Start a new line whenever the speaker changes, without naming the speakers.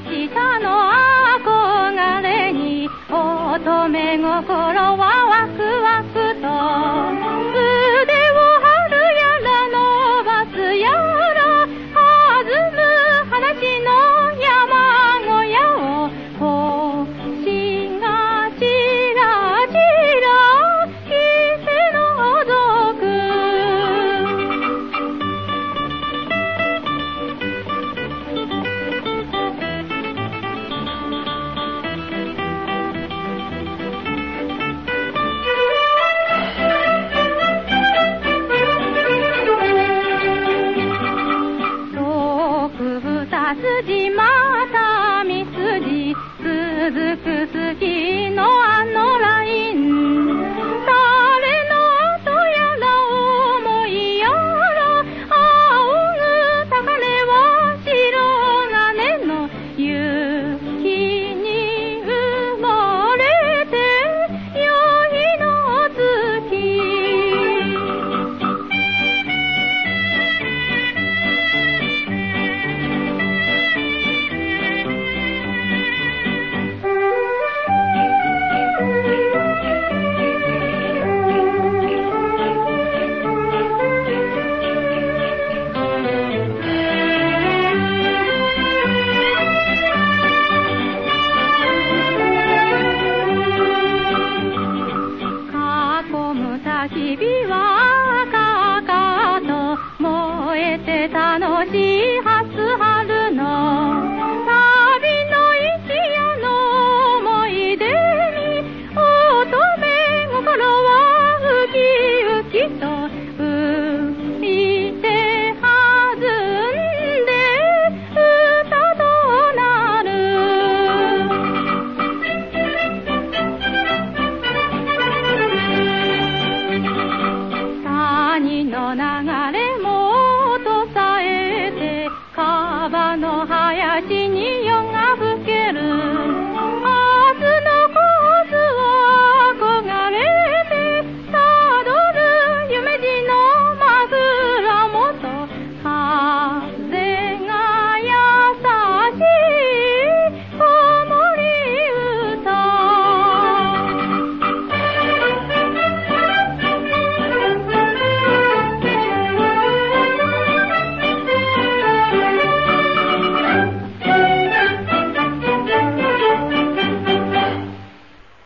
日の憧れに乙女心はワクワク自己妈大明自己自自私自のい